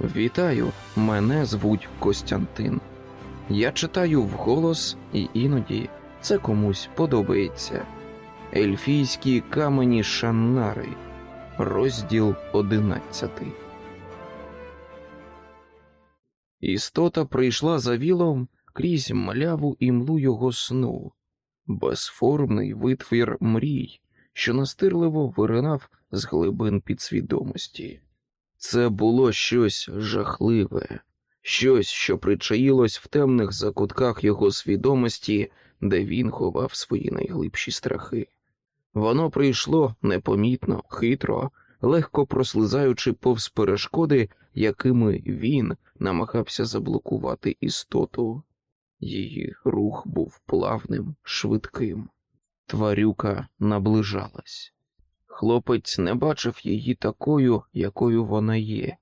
Вітаю, мене звуть Костянтин. Я читаю вголос, і іноді це комусь подобається. Ельфійські камені Шаннари, розділ одинадцятий. Істота прийшла за вілом крізь мляву імлу його сну, безформний витвір мрій, що настирливо виринав з глибин підсвідомості. Це було щось жахливе, щось, що причаїлось в темних закутках його свідомості, де він ховав свої найглибші страхи. Воно прийшло непомітно, хитро, легко прослизаючи повз перешкоди, якими він намагався заблокувати істоту. Її рух був плавним, швидким. Тварюка наближалась. Хлопець не бачив її такою, якою вона є,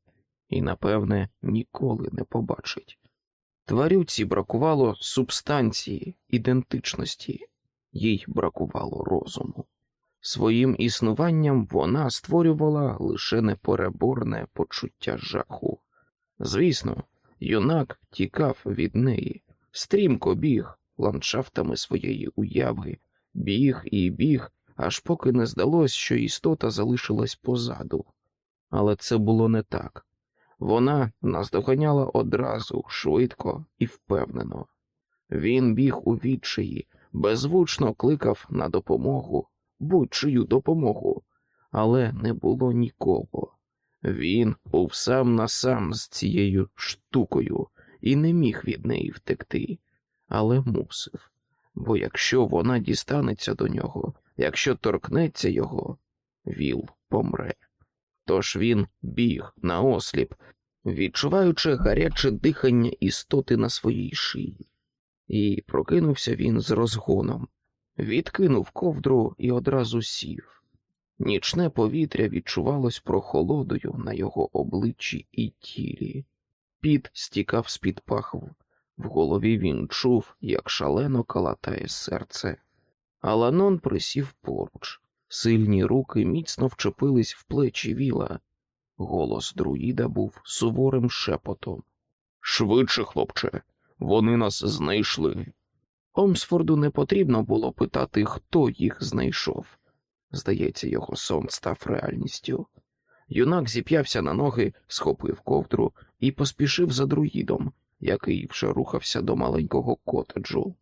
і, напевне, ніколи не побачить. Тварюці бракувало субстанції, ідентичності, їй бракувало розуму. Своїм існуванням вона створювала лише непереборне почуття жаху. Звісно, юнак тікав від неї, стрімко біг ландшафтами своєї уяви, біг і біг, аж поки не здалось, що істота залишилась позаду. Але це було не так. Вона наздоганяла одразу, швидко і впевнено. Він біг у відчаї, беззвучно кликав на допомогу, будь-чию допомогу, але не було нікого. Він був сам на сам з цією штукою і не міг від неї втекти, але мусив. Бо якщо вона дістанеться до нього, якщо торкнеться його, віл помре. Тож він біг наосліп, відчуваючи гаряче дихання істоти на своїй шиї, і прокинувся він з розгоном, відкинув ковдру і одразу сів. Нічне повітря відчувалось прохолодою на його обличчі і тілі. Піт стікав з-під пахв. В голові він чув, як шалено калатає серце. Аланон присів поруч. Сильні руки міцно вчепились в плечі віла. Голос друїда був суворим шепотом. Швидше, хлопче, вони нас знайшли. Омсфорду не потрібно було питати, хто їх знайшов. Здається, його сон став реальністю. Юнак зіп'явся на ноги, схопив ковдру і поспішив за друїдом, який вже рухався до маленького котеджу.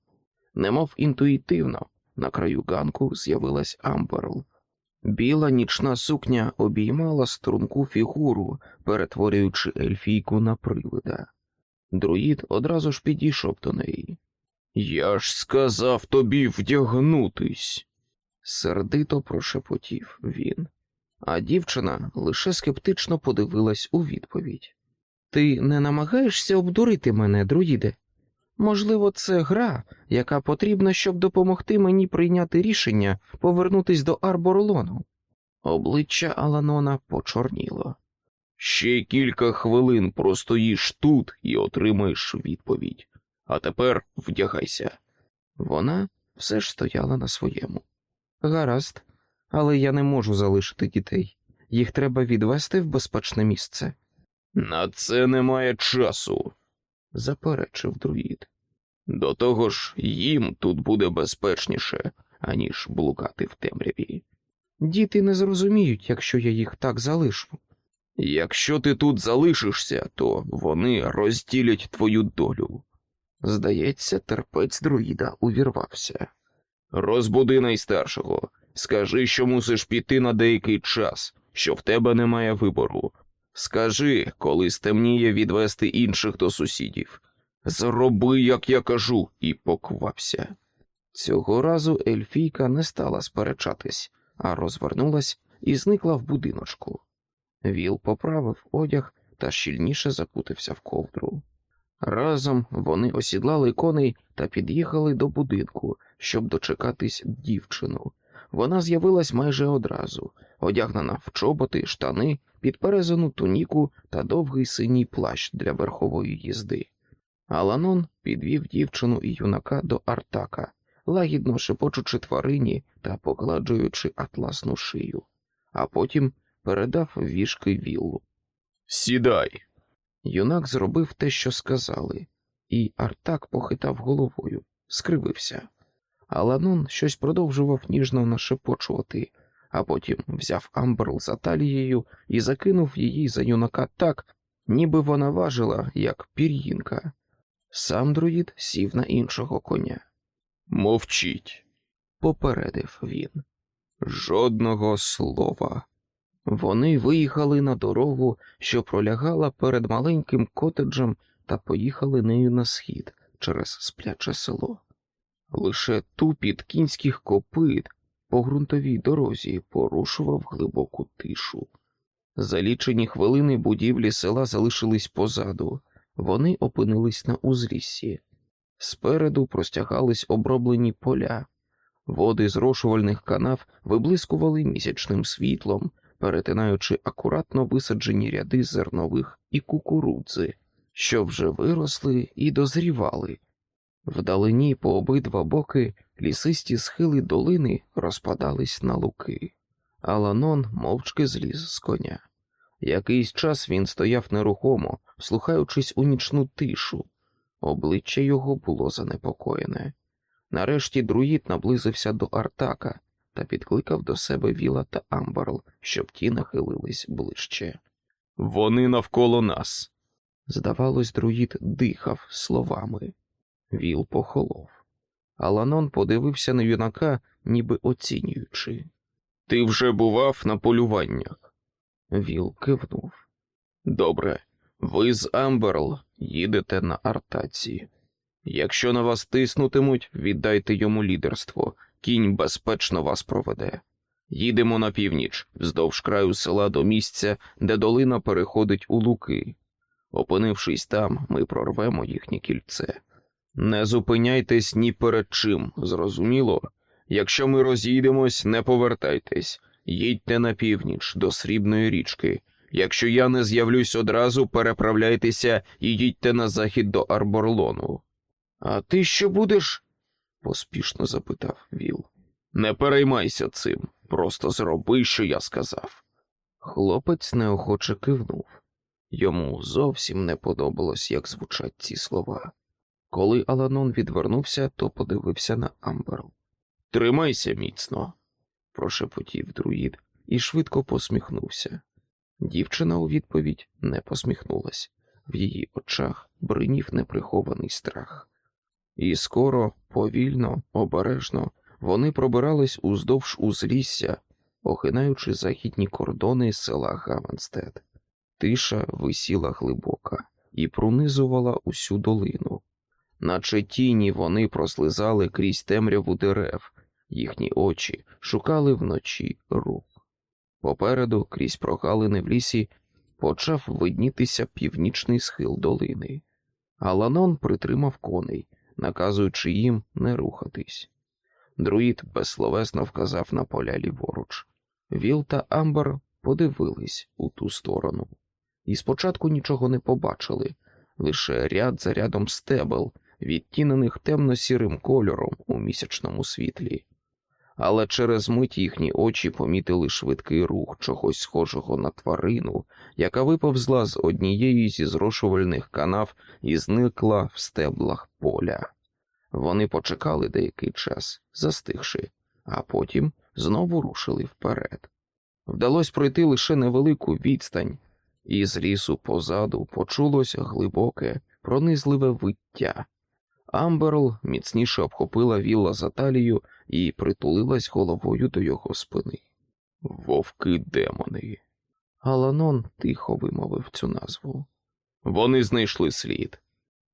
Немов інтуїтивно, на краю ганку з'явилась Амберл. Біла нічна сукня обіймала струнку фігуру, перетворюючи ельфійку на привида. Друїд одразу ж підійшов до неї. Я ж сказав тобі вдягнутись, сердито прошепотів він, а дівчина лише скептично подивилась у відповідь. Ти не намагаєшся обдурити мене, друїде? Можливо, це гра, яка потрібна, щоб допомогти мені прийняти рішення повернутись до Арборлону. Обличчя Аланона почорніло. Ще кілька хвилин простоїш тут і отримаєш відповідь. А тепер вдягайся. Вона все ж стояла на своєму. Гаразд, але я не можу залишити дітей. Їх треба відвести в безпечне місце. На це немає часу, заперечив друїд. До того ж, їм тут буде безпечніше, аніж блукати в темряві. Діти не зрозуміють, якщо я їх так залишу. Якщо ти тут залишишся, то вони розділять твою долю. Здається, терпець друїда увірвався. Розбуди найстаршого, скажи, що мусиш піти на деякий час, що в тебе немає вибору. Скажи, коли стемніє відвести інших до сусідів. Зроби, як я кажу, і поквапся. Цього разу Ельфійка не стала сперечатись, а розвернулась і зникла в будиночку. Віл поправив одяг та щільніше закутився в ковдру. Разом вони осідлали коней та під'їхали до будинку, щоб дочекатись дівчину. Вона з'явилась майже одразу, одягнена в чоботи, штани, підперезану туніку та довгий синій плащ для верхової їзди. Аланон підвів дівчину і юнака до Артака, лагідно шепочучи тварині та погладжуючи атласну шию, а потім передав вішки віллу. Сідай. Юнак зробив те, що сказали, і Артак похитав головою, скривився. Аланон щось продовжував ніжно нашіптувати, а потім взяв Амберл за талію і закинув її за юнака так, ніби вона важила, як пір'їнка. Сам друїд сів на іншого коня. Мовчіть, попередив він. Жодного слова. Вони виїхали на дорогу, що пролягала перед маленьким котеджем, та поїхали нею на схід через спляче село. Лише тупіт кінських копит по ґрунтовій дорозі порушував глибоку тишу. За лічені хвилини будівлі села залишились позаду, вони опинились на узліссі. Спереду простягались оброблені поля, води зрошувальних канав виблискували місячним світлом, перетинаючи акуратно висаджені ряди зернових і кукурудзи, що вже виросли і дозрівали. Вдалині по обидва боки лісисті схили долини розпадались на луки. Аланон мовчки зліз з коня. Якийсь час він стояв нерухомо, вслухаючись у нічну тишу. Обличчя його було занепокоєне. Нарешті друїд наблизився до Артака та підкликав до себе Віла та Амбарл, щоб ті нахилились ближче. Вони навколо нас. Здавалось, друїд дихав словами. Віл похолов. Аланон подивився на юнака, ніби оцінюючи. Ти вже бував на полюваннях? Віл кивнув. Добре, ви з Амберл їдете на артаці. Якщо на вас тиснутимуть, віддайте йому лідерство, кінь безпечно вас проведе. Їдемо на північ, вздовж краю села до місця, де долина переходить у луки. Опинившись там, ми прорвемо їхнє кільце. Не зупиняйтесь ні перед чим, зрозуміло. Якщо ми розійдемось, не повертайтесь, їдьте на північ до срібної річки. Якщо я не з'явлюсь одразу, переправляйтеся і їдьте на захід до Арборлону. А ти що будеш? поспішно запитав Віл. Не переймайся цим, просто зроби, що я сказав. Хлопець неохоче кивнув. Йому зовсім не подобалось, як звучать ці слова. Коли Аланон відвернувся, то подивився на Амберл. Тримайся міцно, прошепотів друїд і швидко посміхнувся. Дівчина у відповідь не посміхнулась, в її очах бринів неприхований страх. І скоро, повільно, обережно, вони пробирались уздовж узлісся, охинаючи західні кордони села Гавенстед. Тиша висіла глибока і пронизувала усю долину, наче тіні вони прослизали крізь темряву дерев, їхні очі шукали вночі рух. Попереду, крізь прогалини в лісі, почав виднітися північний схил долини. Аланон притримав коней, наказуючи їм не рухатись. Друїд безсловесно вказав на поля ліворуч. Віл та Амбер подивились у ту сторону, і спочатку нічого не побачили, лише ряд за рядом стебел, відтінених темно-сірим кольором у місячному світлі. Але через мить їхні очі помітили швидкий рух чогось схожого на тварину, яка виповзла з однієї зі зрошувальних канав і зникла в стеблах поля. Вони почекали деякий час, застигши, а потім знову рушили вперед. Вдалося пройти лише невелику відстань, і з лісу позаду почулось глибоке, пронизливе виття. Амберл міцніше обхопила Віла за талію і притулилась головою до його спини. Вовки демони. Аланон тихо вимовив цю назву. Вони знайшли слід.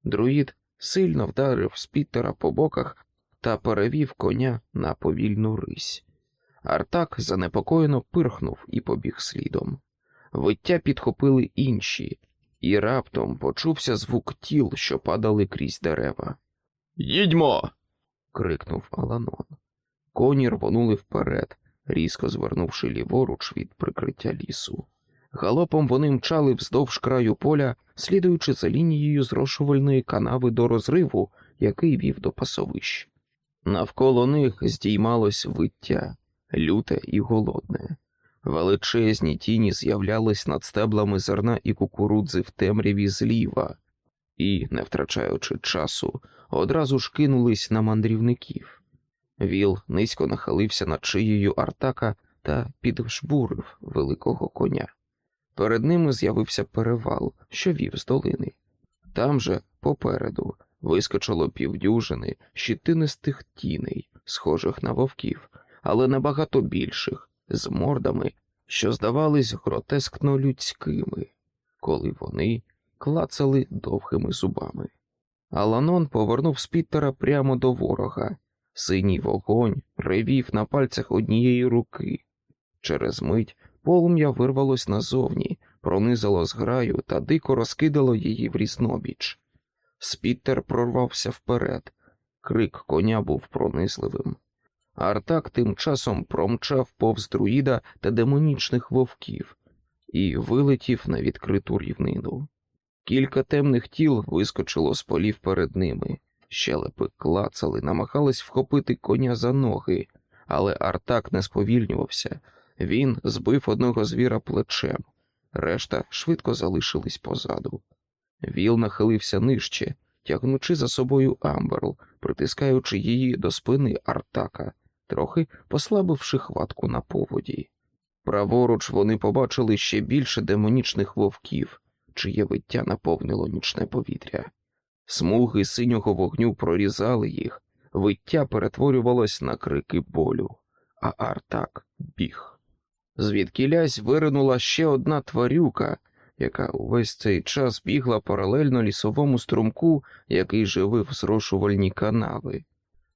Друїд сильно вдарив Спіттера по боках та перевів коня на повільну рись. Артак занепокоєно пирхнув і побіг слідом. Виття підхопили інші, і раптом почувся звук тіл, що падали крізь дерева. Їдьмо. крикнув Аланон. Коні рвонули вперед, різко звернувши ліворуч від прикриття лісу. Галопом вони мчали вздовж краю поля, слідуючи за лінією зрошувальної канави до розриву, який вів до пасовищ. Навколо них здіймалось виття, люте і голодне. Величезні тіні з'являлись над стеблами зерна і кукурудзи в темряві зліва, і, не втрачаючи часу, одразу ж кинулись на мандрівників. Віл низько нахилився над шиєю Артака та піджбурив великого коня. Перед ними з'явився перевал, що вів з долини. Там же, попереду, вискочило півдюжини щитинистих тіней, схожих на вовків, але набагато більших, з мордами, що здавались гротескно людськими, коли вони клацали довгими зубами. Аланон повернув Спіттера прямо до ворога. Синій вогонь ревів на пальцях однієї руки. Через мить полум'я вирвалось назовні, пронизало зграю та дико розкидало її в різнобіч. Спіттер прорвався вперед, крик коня був пронизливим. Артак тим часом промчав повз друїда та демонічних вовків і вилетів на відкриту рівнину. Кілька темних тіл вискочило з полів перед ними, щелепи клацали, намагались вхопити коня за ноги, але Артак не сповільнювався. Він збив одного звіра плечем, решта швидко залишились позаду. Віл нахилився нижче, тягнучи за собою Амберл, притискаючи її до спини Артака, трохи послабивши хватку на поводі. Праворуч вони побачили ще більше демонічних вовків, чиє виття наповнило нічне повітря. Смуги синього вогню прорізали їх, виття перетворювалось на крики болю, а Артак біг. Звідкілясь виринула ще одна тварюка, яка увесь цей час бігла паралельно лісовому струмку, який живив зрошувальні канави.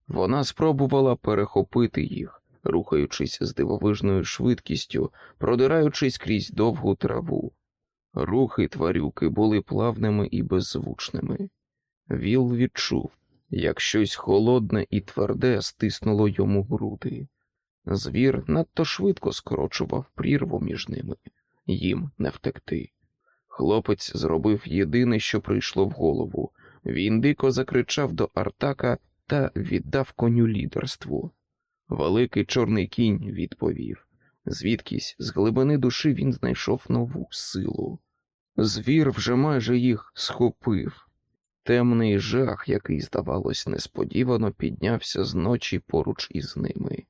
Вона спробувала перехопити їх, рухаючись з дивовижною швидкістю, продираючись крізь довгу траву. Рухи тварюки були плавними і беззвучними. Віл відчув, як щось холодне і тверде стиснуло йому груди. Звір надто швидко скорочував прірву між ними, їм не втекти. Хлопець зробив єдине, що прийшло в голову. Він дико закричав до Артака та віддав коню лідерству. Великий чорний кінь відповів. Звідкись з глибини душі він знайшов нову силу. Звір вже майже їх схопив. Темний жах, який, здавалось, несподівано піднявся з ночі поруч із ними.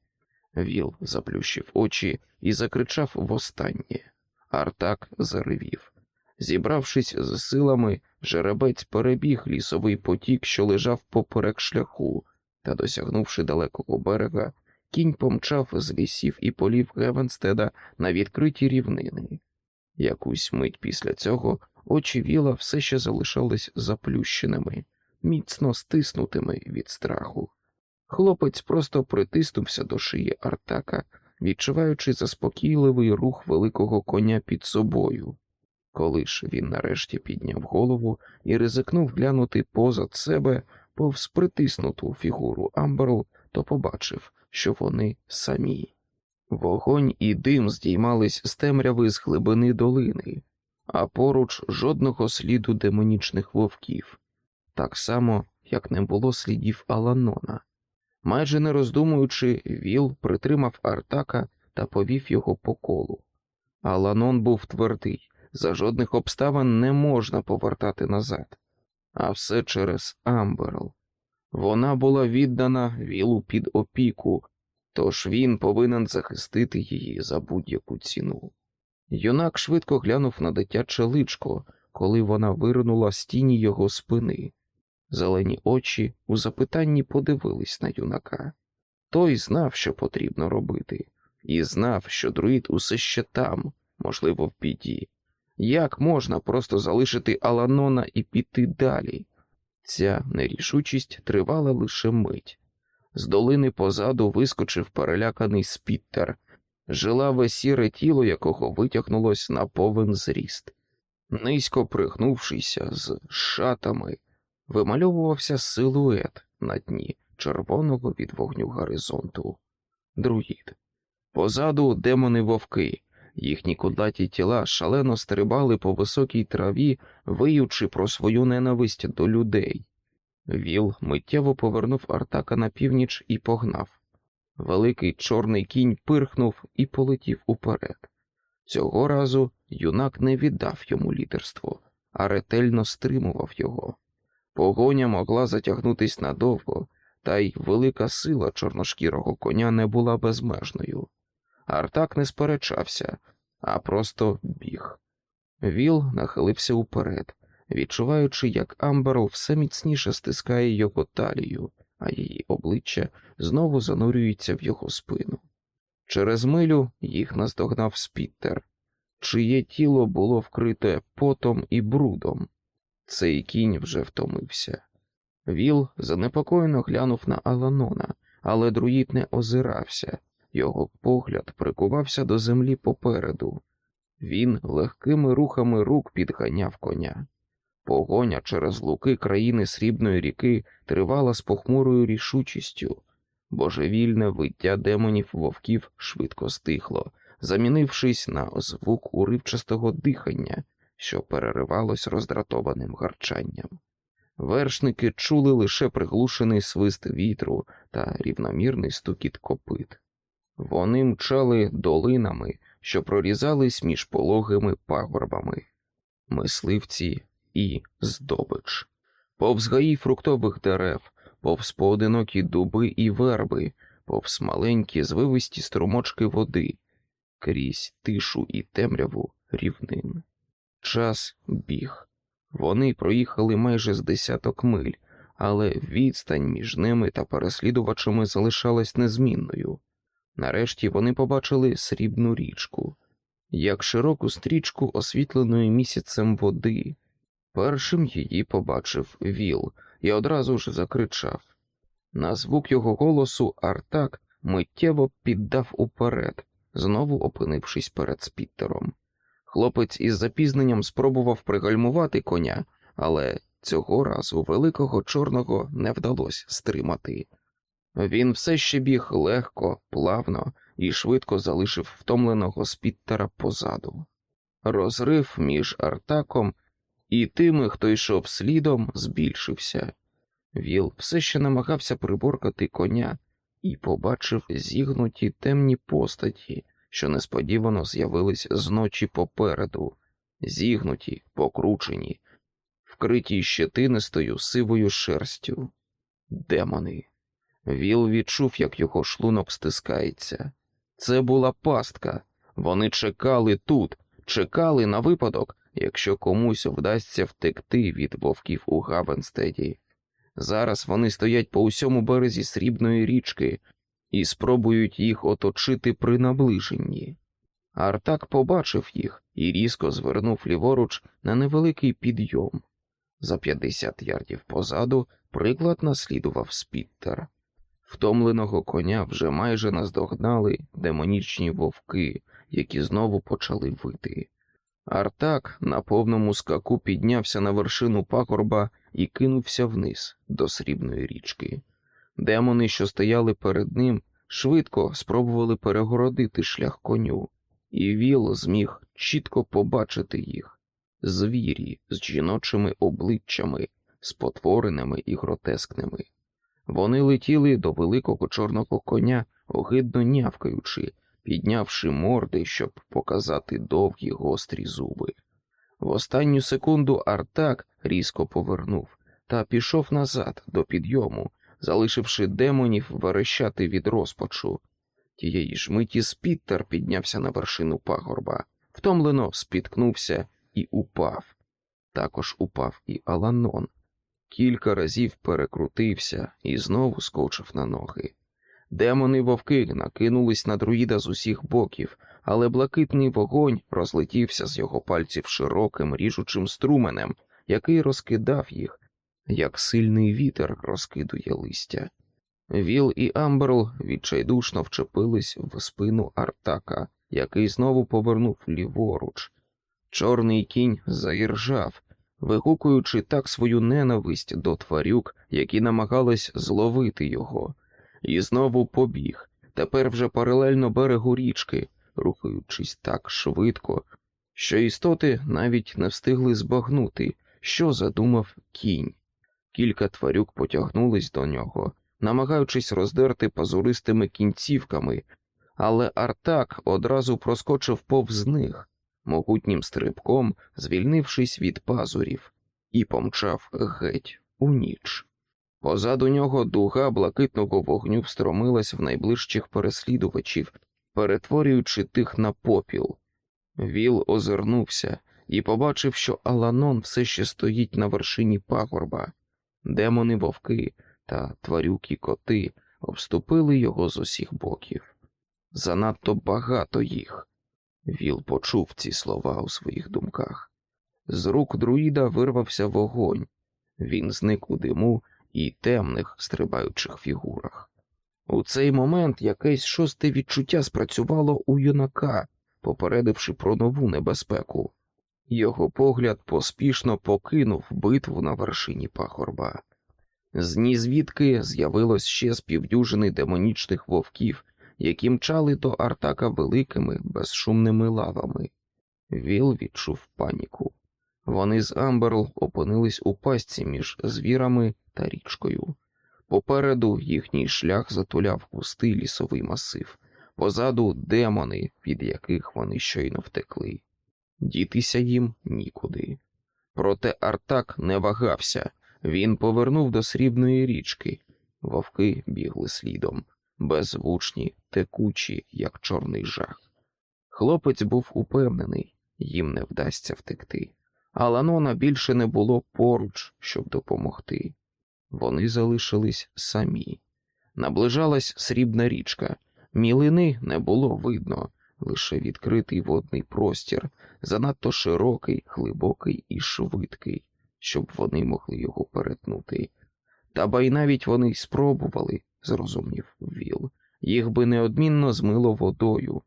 Віл заплющив очі і закричав востаннє. Артак заревів. Зібравшись з силами, жеребець перебіг лісовий потік, що лежав поперек шляху, та, досягнувши далекого берега, кінь помчав з лісів і полів Гевенстеда на відкриті рівнини. Якусь мить після цього очі віла все ще залишались заплющеними, міцно стиснутими від страху. Хлопець просто притиснувся до шиї Артака, відчуваючи заспокійливий рух великого коня під собою. Коли ж він нарешті підняв голову і ризикнув глянути позад себе повз притиснуту фігуру Амберл, то побачив, що вони самі. Вогонь і дим здіймались з темряви з глибини долини, а поруч жодного сліду демонічних вовків, так само, як не було слідів Аланона. Майже не роздумуючи, Віл притримав Артака та повів його по колу. Аланон був твердий, за жодних обставин не можна повертати назад, а все через Амберл. Вона була віддана Вілу під опіку, тож він повинен захистити її за будь-яку ціну. Юнак швидко глянув на дитяче личко, коли вона вирнула з тіні його спини. Зелені очі у запитанні подивились на юнака. Той знав, що потрібно робити, і знав, що друїд усе ще там, можливо, в біді. Як можна просто залишити Аланона і піти далі? Ця нерішучість тривала лише мить. З долини позаду вискочив переляканий спіттер, жилаве сіре тіло якого витягнулось на повен зріст. Низько пригнувшися з шатами, вимальовувався силует на дні червоного від вогню горизонту. Друїд. Позаду демони вовки, їхні кудлаті тіла шалено стрибали по високій траві, виючи про свою ненависть до людей. Віл миттєво повернув Артака на північ і погнав. Великий чорний кінь пирхнув і полетів уперед. Цього разу юнак не віддав йому лідерство, а ретельно стримував його. Погоня могла затягнутись надовго, та й велика сила чорношкірого коня не була безмежною. Артак не сперечався, а просто біг. Віл нахилився уперед, відчуваючи, як Амберл все міцніше стискає його талію, а її обличчя знову занурюється в його спину. Через милю їх наздогнав Спіттер, чиє тіло було вкрите потом і брудом. Цей кінь вже втомився. Віл занепокоєно глянув на Аланона, але друїд не озирався, його погляд прикувався до землі попереду. Він легкими рухами рук підганяв коня. Погоня через луки країни Срібної ріки тривала з похмурою рішучістю. Божевільне виття демонів вовків швидко стихло, замінившись на звук уривчастого дихання, що переривалось роздратованим гарчанням. Вершники чули лише приглушений свист вітру та рівномірний стукіт копит. Вони мчали долинами, що прорізались між пологими пагорбами, мисливці і здобич, повз гаї фруктових дерев, повз поодинокі дуби і верби, повз маленькі звивисті струмочки води, крізь тишу і темряву рівнин. Час біг. Вони проїхали майже з десяток миль, але відстань між ними та переслідувачами залишалась незмінною. Нарешті вони побачили срібну річку, як широку стрічку освітленої місяцем води. Першим її побачив Віл і одразу ж закричав. На звук його голосу Артак миттєво піддав уперед, знову опинившись перед спіттером. Хлопець із запізненням спробував пригальмувати коня, але цього разу великого чорного не вдалося стримати. Він все ще біг легко, плавно і швидко залишив втомленого спіттера позаду. Розрив між Артаком і тими, хто йшов слідом, збільшився. Віл все ще намагався приборкати коня і побачив зігнуті темні постаті, що несподівано з'явились зночі попереду, зігнуті, покручені, вкриті щетинистою сивою шерстю. Демони. Віл відчув, як його шлунок стискається. Це була пастка. Вони чекали тут, чекали на випадок, якщо комусь вдасться втекти від вовків у Гавенстеді. Зараз вони стоять по усьому березі срібної річки і спробують їх оточити при наближенні. Артак побачив їх і різко звернув ліворуч на невеликий підйом. За 50 ярдів позаду приклад наслідував Спіттер. Втомленого коня вже майже наздогнали демонічні вовки, які знову почали вити. Артак на повному скаку піднявся на вершину пагорба і кинувся вниз до срібної річки. Демони, що стояли перед ним, швидко спробували перегородити шлях коню, і Віл зміг чітко побачити їх звірі з жіночими обличчями, спотвореними і гротескними. Вони летіли до великого чорного коня, огидно нявкаючи, піднявши морди, щоб показати довгі гострі зуби. В останню секунду Артак різко повернув та пішов назад до підйому, залишивши демонів верещати від розпачу. Тієї ж миті Спіттер піднявся на вершину пагорба, втомлено спіткнувся і упав. Також упав і Аланон. Кілька разів перекрутився і знову скочив на ноги. Демони вовки накинулись на друїда з усіх боків, але блакитний вогонь розлетівся з його пальців широким ріжучим струменем, який розкидав їх, як сильний вітер розкидує листя. Віл і Амберл відчайдушно вчепились в спину Артака, який знову повернув ліворуч. Чорний кінь заіржав, вигукуючи так свою ненависть до тварюк, які намагались зловити його, і знову побіг, тепер вже паралельно берегу річки, рухаючись так швидко, що істоти навіть не встигли збагнути, що задумав кінь. Кілька тварюк потягнулись до нього, намагаючись роздерти пазуристими кінцівками, але Артак одразу проскочив повз них, могутнім стрибком, звільнившись від пазурів, і помчав геть у ніч. Позаду нього дуга блакитного вогню встромилась в найближчих переслідувачів, перетворюючи тих на попіл. Віл озирнувся і побачив, що Аланон все ще стоїть на вершині пагорба. Демони вовки та тварюкі коти обступили його з усіх боків. Занадто багато їх. Віл почув ці слова у своїх думках. З рук друїда вирвався вогонь. Він зник у диму і темних стрибаючих фігурах. У цей момент якесь шосте відчуття спрацювало у юнака, попередивши про нову небезпеку. Його погляд поспішно покинув битву на вершині пагорба. З нізвідки з'явилось ще з півдюжини демонічних вовків, які мчали до Артака великими безшумними лапами. Віл відчув паніку. Вони з Амберл опинились у пастці між звірами та річкою. Попереду їхній шлях затуляв густий лісовий масив, позаду демони, від яких вони щойно втекли. Дітися їм нікуди. Проте Артак не вагався, він повернув до срібної річки. Вовки бігли слідом, беззвучні, текучі, як чорний жах. Хлопець був упевнений, їм не вдасться втекти, а Ланона більше не було поруч, щоб допомогти. Вони залишились самі. Наближалась срібна річка, мілини не було видно, лише відкритий водний простір, занадто широкий, глибокий і швидкий, щоб вони могли його перетнути. Та ба й навіть вони й спробували, зрозумів Віл, їх би неодмінно змило водою.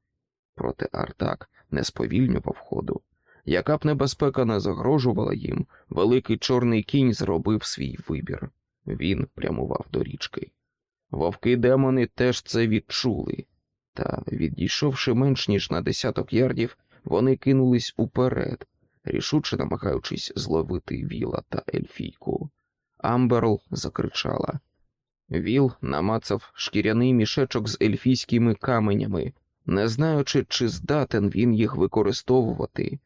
Проте Артак не сповільнював ходу. Яка б небезпека не загрожувала їм, великий чорний кінь зробив свій вибір. Він прямував до річки. Вовки демони теж це відчули, та, відійшовши менш ніж на десяток ярдів, вони кинулись уперед, рішуче намагаючись зловити Віла та Ельфійку. Амберл закричала. Віл намацав шкіряний мішечок з ельфійськими каменями, не знаючи, чи здатен він їх використовувати,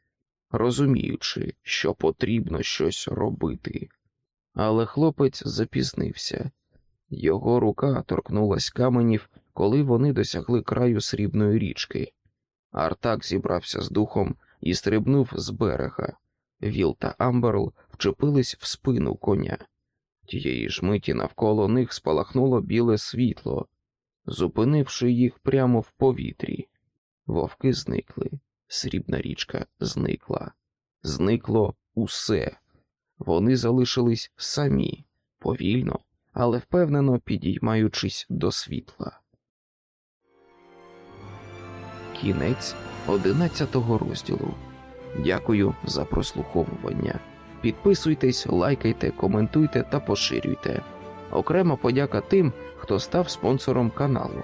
розуміючи, що потрібно щось робити. Але хлопець запізнився. Його рука торкнулась каменів, коли вони досягли краю срібної річки. Артак зібрався з духом і стрибнув з берега. Віл та Амберл вчепились в спину коня. Тієї ж миті навколо них спалахнуло біле світло, зупинивши їх прямо в повітрі. Вовки зникли, срібна річка зникла, зникло усе. Вони залишились самі, повільно, але впевнено підіймаючись до світла. Кінець одинадцятого розділу. Дякую за прослуховування. Підписуйтесь, лайкайте, коментуйте та поширюйте. Окрема подяка тим, хто став спонсором каналу.